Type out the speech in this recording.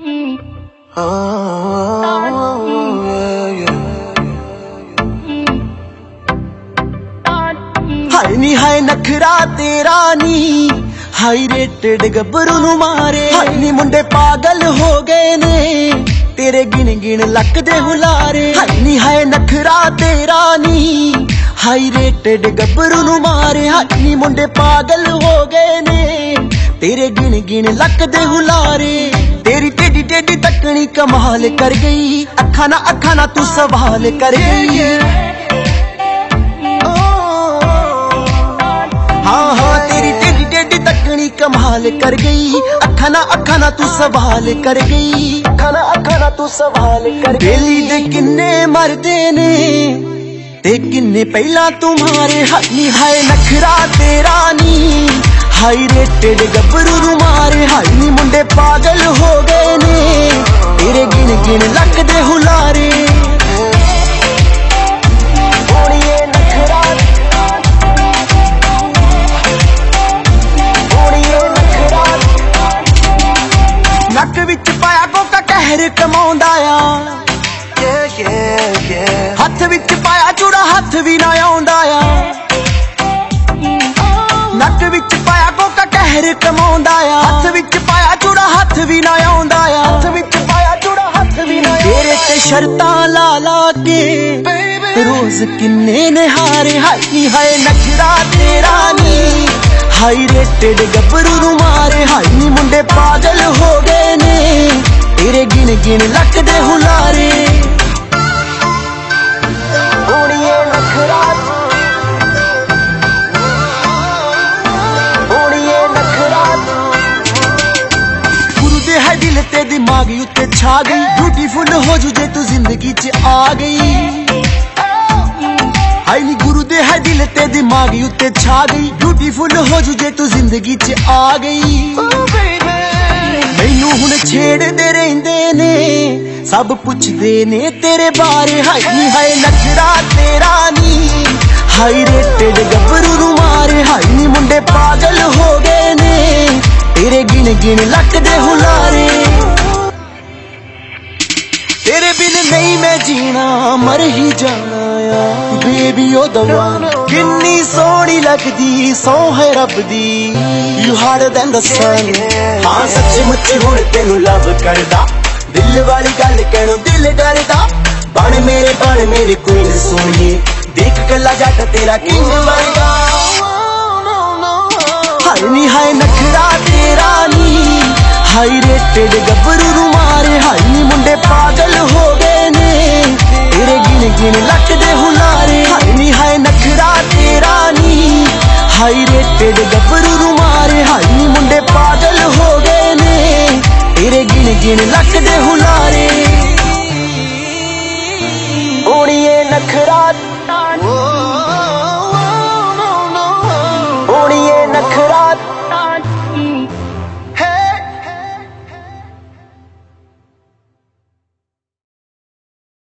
ਹਾਏ ਨੀ, ਹਾਏ ਨਖਰਾ ਤੇਰਾ ਨੀ। ਹਾਈ ਰੇਟਡ ਗੱਭਰੂ ਨੂੰ ਮਾਰੇ। ਹਾਏ ਨੀ, ਮੁੰਡੇ ਪਾਗਲ ਹੋ ਗਏ ਨੇ। ਤੇਰੇ ਗਿਣ ਗਿਣ ਲੱਕ ਦੇ ਹੁਲਾਰੇ। ਹਾਏ ਨੀ, ਹਾਏ ਨਖਰਾ ਤੇਰਾ ਨੀ। ਹਾਈ ਰੇਟਡ ਗੱਭਰੂ ਨੂੰ ਮਾਰੇ। ਹਾਏ ਨੀ, ਮੁੰਡੇ ਪਾਗਲ ਹੋ ਗਏ ਨੇ। ਤੇਰੇ ਗਿਣ ਗਿਣ ਲੱਕ ਦੇ ਹੁਲਾਰੇ। ਤੇਰੀ ਤੱਕਣੀ ਕਮਾਲ ਕਰ ਗਈ। ਅੱਖਾਂ ਨਾ ਅੱਖਾਂ ਨਾ ਤੂੰ ਸਵਾਲ ਕਰ ਗਈ। ਹਾਂ ਹਾਂ ਤੇਰੀ ਟੇਡੀ ਟੇਡੀ ਤੱਕਣੀ ਕਮਾਲ ਕਰ ਗਈ। ਅੱਖਾਂ ਨਾ ਅੱਖਾਂ ਨਾ ਤੂੰ ਸਵਾਲ ਕਰ ਗਈ। ਅੱਖਾਂ ਨਾ ਅੱਖਾਂ ਨਾ ਤੂੰ ਸਵਾਲ ਕਰ ਗਈ। ਬੇਲੀ ਦੇ ਕਿੰਨੇ ਮਰਦੇ ਨੇ? ਤੇ ਕਿੰਨੇ ਪਹਿਲਾਂ ਤੁਮਾਰੇ ਹਾਈ ਹਾਏ ਨਖਰਾ ਤੇਰਾ ਨੀ। ਹਾਈ ਰੇਟਡ ਗੱਭਰੂ ਨੂੰ ਮਾਰੇ। ਹਾਈ ਨੀ ਮੁੰਡੇ ਪਾਗਲ ਹੋ ਗਏ ਨੇ। ਤੇਰੇ ਗਿਣ ਗਿਣ ਲੱਕ ਹੁਲਾਰੇ। ਹੋਣੀਏ ਨੱਕ ਵਿੱਚ ਪਾਇਆ ਕੋਕਾ ਕਹਿਰ ਕਮਾਉਂਦਾ ਆ। ਹੱਥ ਵਿੱਚ ਪਾਇਆ ਚੂੜਾ ਹੱਥ ਵੀ ਨਾ ਆਉਂਦਾ ਆ। ਨੱਕ ਵਿੱਚ ਪਾਇਆ ਕੋਕਾ ਕਹਿਰ ਕਮਾਉਂਦਾ ਆ। ਹੱਥ ਵਿੱਚ ਪਾਇਆ ਚੂੜਾ ਹੱਥ ਵੀ ਨਾ ਆਉਂਦਾ ਆ। ਸ਼ਰਤਾਂ ਲਾ ਲਾ ਕੇ। ਰੋਜ਼ ਕਿੰਨੇ ਨਿਹਾਰੇ ਹਾਈ ਹਾਏ ਨਖਰਾ ਤੇਰਾ ਨੀ। ਹਾਈ ਰੇਟਡ ਗੱਭਰੂ ਨੂੰ ਮਾਰੇ ਹਾਈ ਨੀ ਮੁੰਡੇ ਪਾਗਲ ਹੋ ਗਏ ਨੇ। ਤੇਰੇ ਗਿਣ ਗਿਣ ਲੱਕ ਦੇ ਹੁਲਾਰੇ। ਦਿਮਾਗ ਉੱਤੇ ਛਾ ਗਈ ਬਿਊਟੀਫੁਲ ਹੋ ਜੂ ਜੇ ਤੂੰ ਜ਼ਿੰਦਗੀ 'ਚ ਆ ਗਈ ਹਾਈ ਨੀ ਗੁਰੂ ਦੇ ਹੈ ਦਿਲ ਤੇ ਦਿਮਾਗ ਉੱਤੇ ਛਾ ਗਈ ਬਿਊਟੀਫੁਲ ਹੋ ਜੂ ਜੇ ਤੂੰ ਜ਼ਿੰਦਗੀ 'ਚ ਆ ਗਈ ਮੈਨੂੰ ਹੁਣ ਛੇੜਦੇ ਰਹਿੰਦੇ ਨੇ ਸਭ ਪੁੱਛਦੇ ਨੇ ਤੇਰੇ ਬਾਰੇ ਹਾਈ ਨੀ ਹਾਏ ਨਖਰਾ ਤੇਰਾ ਨੀ ਹਾਈ ਰੇਟਡ ਗੱਭਰੂ ਨੂੰ ਮਾਰੇ ਹਾਈ ਨੀ ਮੁੰਡੇ ਪਾਗਲ ਹੋ ਗਏ ਨੇ ਤੇਰੇ ਗਿਣ ਗਿਣ ਲੱਕ ਦੇ ਹੁਲਾਰੇ ਤੇਰੇ ਬਿਨ ਨਹੀਂ ਮੈਂ ਜੀਣਾ ਮਰ ਹੀ ਜਾਣਾ ਆ। ਬੇਬੀ ਉਹ ਦਵਾ ਕਿੰਨੀ ਸੋਹਣੀ ਲੱਗਦੀ ਸੋ ਹੈ ਰੱਬ ਦੀ। You harder than the sun. ਹਾਂ ਸੱਚ ਮੁੱਚ ਹੁਣ ਤੈਨੂੰ ਲਵ ਕਰਦਾ। ਦਿਲ ਵਾਲੀ ਗੱਲ ਕਹਿਣੋਂ ਦਿਲ ਡਰਦਾ। ਬਣ ਮੇਰੇ ਬਣ ਮੇਰੇ ਕੋਈ ਸੋਹਣੀ। ਦੇਖ ਕੱਲਾ ਜੱਟ ਤੇਰਾ ਕਿੰਗ ਵਰਗਾ। ਹਾਏ ਨੀ ਹਾਏ ਨਖਰਾ ਨੀ ਹਾਈ ਰੇਟਡ ਗੱਭਰੂ ਨੂੰ ਮਾਰੇ, ਹਾਈ ਮੁੰਡੇ ਪਾਗਲ ਹੋ ਗਏ ਨੇ। ਤੇਰੇ ਗਿਣ ਗਿਣ ਲੱਖਦੇ ਹੁਲਾਰੇ, ਹਾਏ ਨੀ ਹਾਏ ਨਖਰਾ ਤੇਰਾ ਨੀ। ਹਾਈ ਰੇਟਡ ਗੱਭਰੂ ਨੂੰ ਮਾਰੇ, ਹਾਈ ਮੁੰਡੇ ਪਾਗਲ ਹੋ ਗਏ ਨੇ। ਤੇਰੇ ਗਿਣ ਗਿਣ ਲੱਖਦੇ ਹੁਲਾਰੇ।